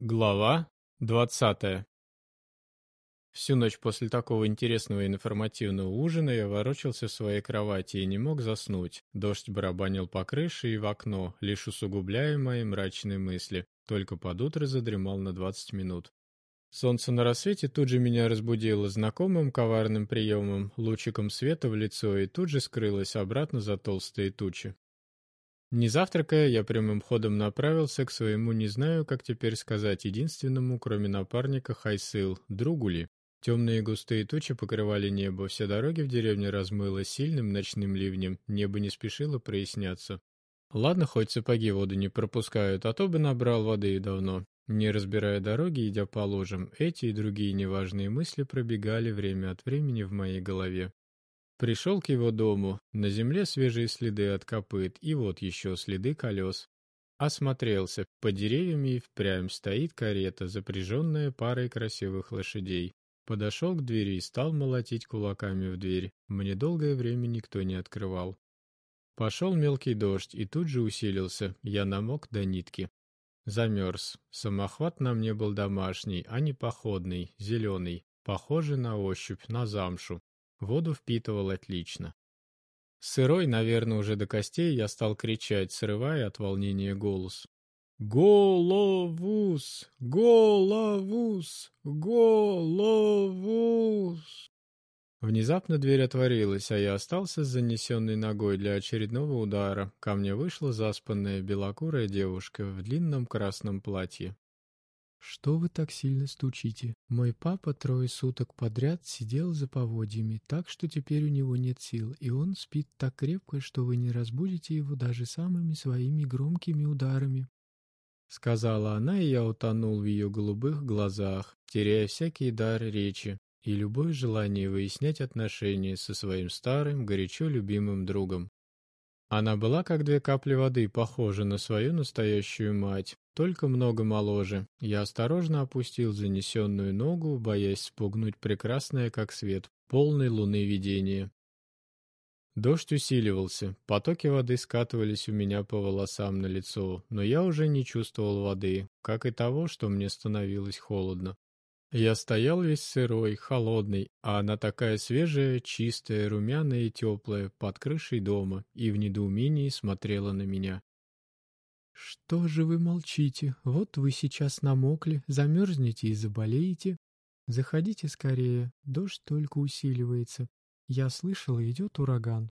Глава двадцатая Всю ночь после такого интересного и информативного ужина я ворочался в своей кровати и не мог заснуть. Дождь барабанил по крыше и в окно, лишь усугубляя мои мрачные мысли. Только под утро задремал на двадцать минут. Солнце на рассвете тут же меня разбудило знакомым коварным приемом, лучиком света в лицо, и тут же скрылось обратно за толстые тучи. Не завтракая, я прямым ходом направился к своему, не знаю, как теперь сказать, единственному, кроме напарника, Хайсыл, другу ли. Темные густые тучи покрывали небо, все дороги в деревне размыло сильным ночным ливнем, небо не спешило проясняться. Ладно, хоть сапоги воду не пропускают, а то бы набрал воды и давно. Не разбирая дороги, идя по лужам, эти и другие неважные мысли пробегали время от времени в моей голове. Пришел к его дому, на земле свежие следы от копыт, и вот еще следы колес. Осмотрелся, под деревьями и впрямь стоит карета, запряженная парой красивых лошадей. Подошел к двери и стал молотить кулаками в дверь. Мне долгое время никто не открывал. Пошел мелкий дождь, и тут же усилился. Я намок до нитки. Замерз. Самохват на мне был домашний, а не походный, зеленый, похожий на ощупь, на замшу. Воду впитывал отлично. Сырой, наверное, уже до костей, я стал кричать, срывая от волнения голос. «Головус! Головус! Головус!» Внезапно дверь отворилась, а я остался с занесенной ногой для очередного удара. Ко мне вышла заспанная белокурая девушка в длинном красном платье. «Что вы так сильно стучите? Мой папа трое суток подряд сидел за поводьями, так что теперь у него нет сил, и он спит так крепко, что вы не разбудите его даже самыми своими громкими ударами». Сказала она, и я утонул в ее голубых глазах, теряя всякий дар речи и любое желание выяснять отношения со своим старым, горячо любимым другом. Она была как две капли воды, похожа на свою настоящую мать, только много моложе. Я осторожно опустил занесенную ногу, боясь спугнуть прекрасное, как свет, полной луны видение. Дождь усиливался, потоки воды скатывались у меня по волосам на лицо, но я уже не чувствовал воды, как и того, что мне становилось холодно. Я стоял весь сырой, холодный, а она такая свежая, чистая, румяная и теплая, под крышей дома, и в недоумении смотрела на меня. «Что же вы молчите? Вот вы сейчас намокли, замерзнете и заболеете. Заходите скорее, дождь только усиливается. Я слышала, идет ураган.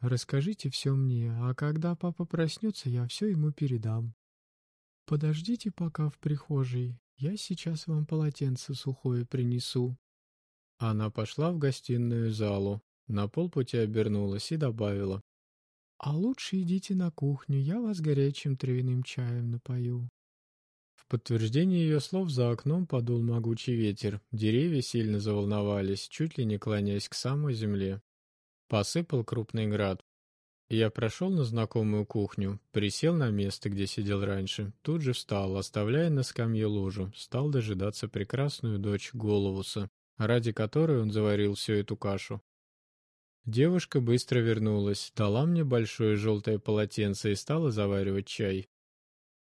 Расскажите все мне, а когда папа проснется, я все ему передам. Подождите пока в прихожей, я сейчас вам полотенце сухое принесу. Она пошла в гостиную залу, на полпути обернулась и добавила. А лучше идите на кухню, я вас горячим травяным чаем напою. В подтверждение ее слов за окном подул могучий ветер, деревья сильно заволновались, чуть ли не клонясь к самой земле. Посыпал крупный град, я прошел на знакомую кухню, присел на место, где сидел раньше, тут же встал, оставляя на скамье ложу, стал дожидаться прекрасную дочь Головуса, ради которой он заварил всю эту кашу. Девушка быстро вернулась, дала мне большое желтое полотенце и стала заваривать чай.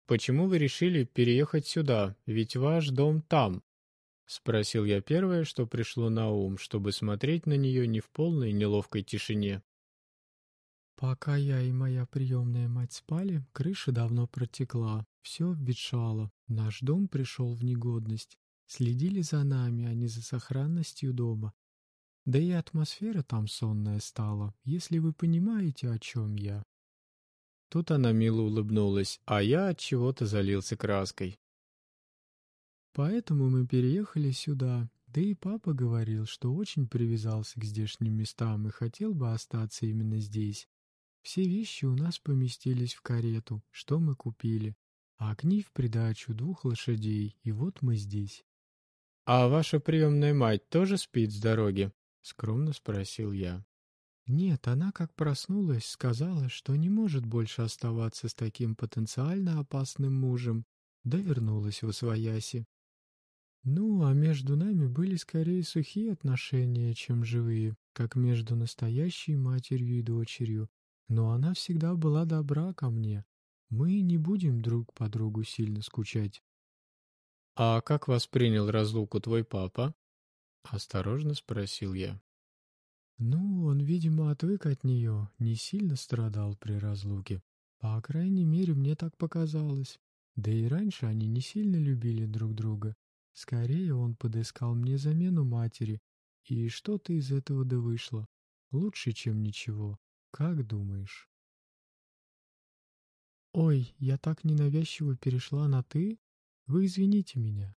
«Почему вы решили переехать сюда? Ведь ваш дом там», — спросил я первое, что пришло на ум, чтобы смотреть на нее не в полной неловкой тишине. Пока я и моя приемная мать спали, крыша давно протекла, все обветшало, наш дом пришел в негодность. Следили за нами, а не за сохранностью дома. Да и атмосфера там сонная стала, если вы понимаете, о чем я. Тут она мило улыбнулась, а я от чего-то залился краской. Поэтому мы переехали сюда. Да и папа говорил, что очень привязался к здешним местам и хотел бы остаться именно здесь. Все вещи у нас поместились в карету, что мы купили, а огни в придачу двух лошадей, и вот мы здесь. — А ваша приемная мать тоже спит с дороги? — скромно спросил я. Нет, она как проснулась, сказала, что не может больше оставаться с таким потенциально опасным мужем, да вернулась в Освояси. Ну, а между нами были скорее сухие отношения, чем живые, как между настоящей матерью и дочерью, но она всегда была добра ко мне. Мы не будем друг по другу сильно скучать. «А как воспринял разлуку твой папа?» — осторожно спросил я. «Ну, он, видимо, отвык от нее, не сильно страдал при разлуке. По крайней мере, мне так показалось. Да и раньше они не сильно любили друг друга. Скорее, он подыскал мне замену матери. И что-то из этого да вышло. Лучше, чем ничего. Как думаешь?» «Ой, я так ненавязчиво перешла на «ты»? Вы извините меня».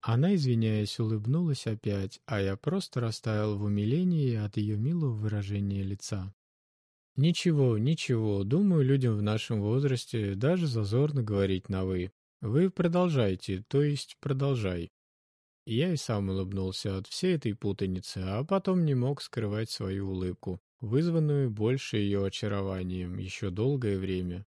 Она, извиняясь, улыбнулась опять, а я просто растаял в умилении от ее милого выражения лица. «Ничего, ничего, думаю, людям в нашем возрасте даже зазорно говорить на «вы». Вы продолжайте, то есть продолжай». Я и сам улыбнулся от всей этой путаницы, а потом не мог скрывать свою улыбку, вызванную больше ее очарованием еще долгое время.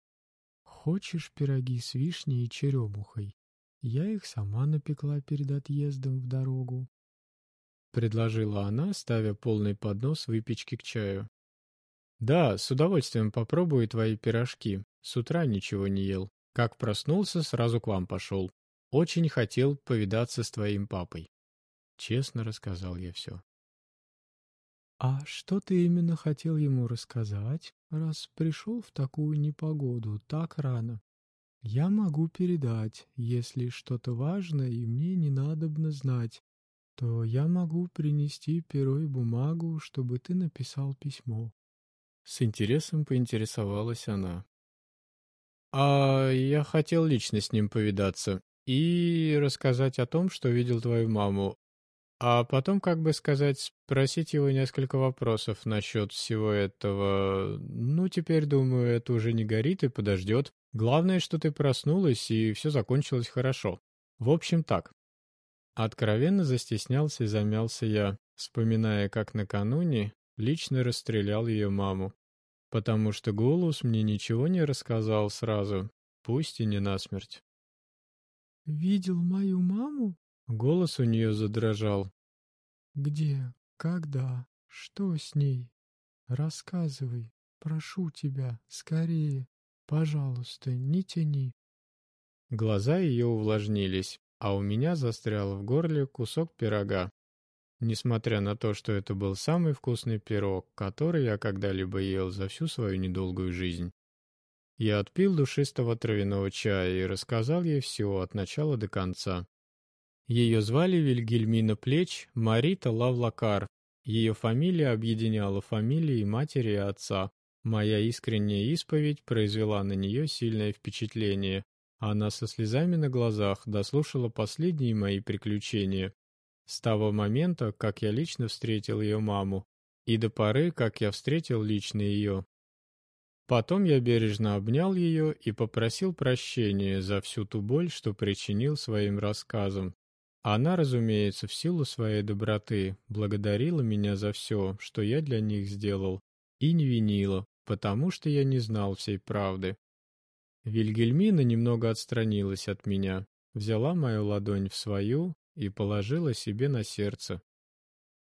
«Хочешь пироги с вишней и черемухой?» Я их сама напекла перед отъездом в дорогу. Предложила она, ставя полный поднос выпечки к чаю. Да, с удовольствием попробую твои пирожки. С утра ничего не ел. Как проснулся, сразу к вам пошел. Очень хотел повидаться с твоим папой. Честно рассказал я все. «А что ты именно хотел ему рассказать, раз пришел в такую непогоду так рано?» Я могу передать, если что-то важное и мне не надобно знать, то я могу принести перо и бумагу, чтобы ты написал письмо. С интересом поинтересовалась она. А я хотел лично с ним повидаться и рассказать о том, что видел твою маму, а потом, как бы сказать, спросить его несколько вопросов насчет всего этого. Ну, теперь, думаю, это уже не горит и подождет. Главное, что ты проснулась, и все закончилось хорошо. В общем, так. Откровенно застеснялся и замялся я, вспоминая, как накануне лично расстрелял ее маму. Потому что голос мне ничего не рассказал сразу, пусть и не насмерть. «Видел мою маму?» Голос у нее задрожал. «Где? Когда? Что с ней? Рассказывай, прошу тебя, скорее». Пожалуйста, не тяни. Глаза ее увлажнились, а у меня застрял в горле кусок пирога. Несмотря на то, что это был самый вкусный пирог, который я когда-либо ел за всю свою недолгую жизнь. Я отпил душистого травяного чая и рассказал ей все от начала до конца. Ее звали Вильгельмина Плеч Марита Лавлакар. Ее фамилия объединяла фамилии матери и отца. Моя искренняя исповедь произвела на нее сильное впечатление. Она со слезами на глазах дослушала последние мои приключения. С того момента, как я лично встретил ее маму, и до поры, как я встретил лично ее. Потом я бережно обнял ее и попросил прощения за всю ту боль, что причинил своим рассказом. Она, разумеется, в силу своей доброты, благодарила меня за все, что я для них сделал, и не винила, потому что я не знал всей правды. Вильгельмина немного отстранилась от меня, взяла мою ладонь в свою и положила себе на сердце.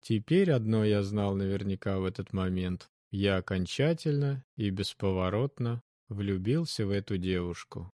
Теперь одно я знал наверняка в этот момент. Я окончательно и бесповоротно влюбился в эту девушку.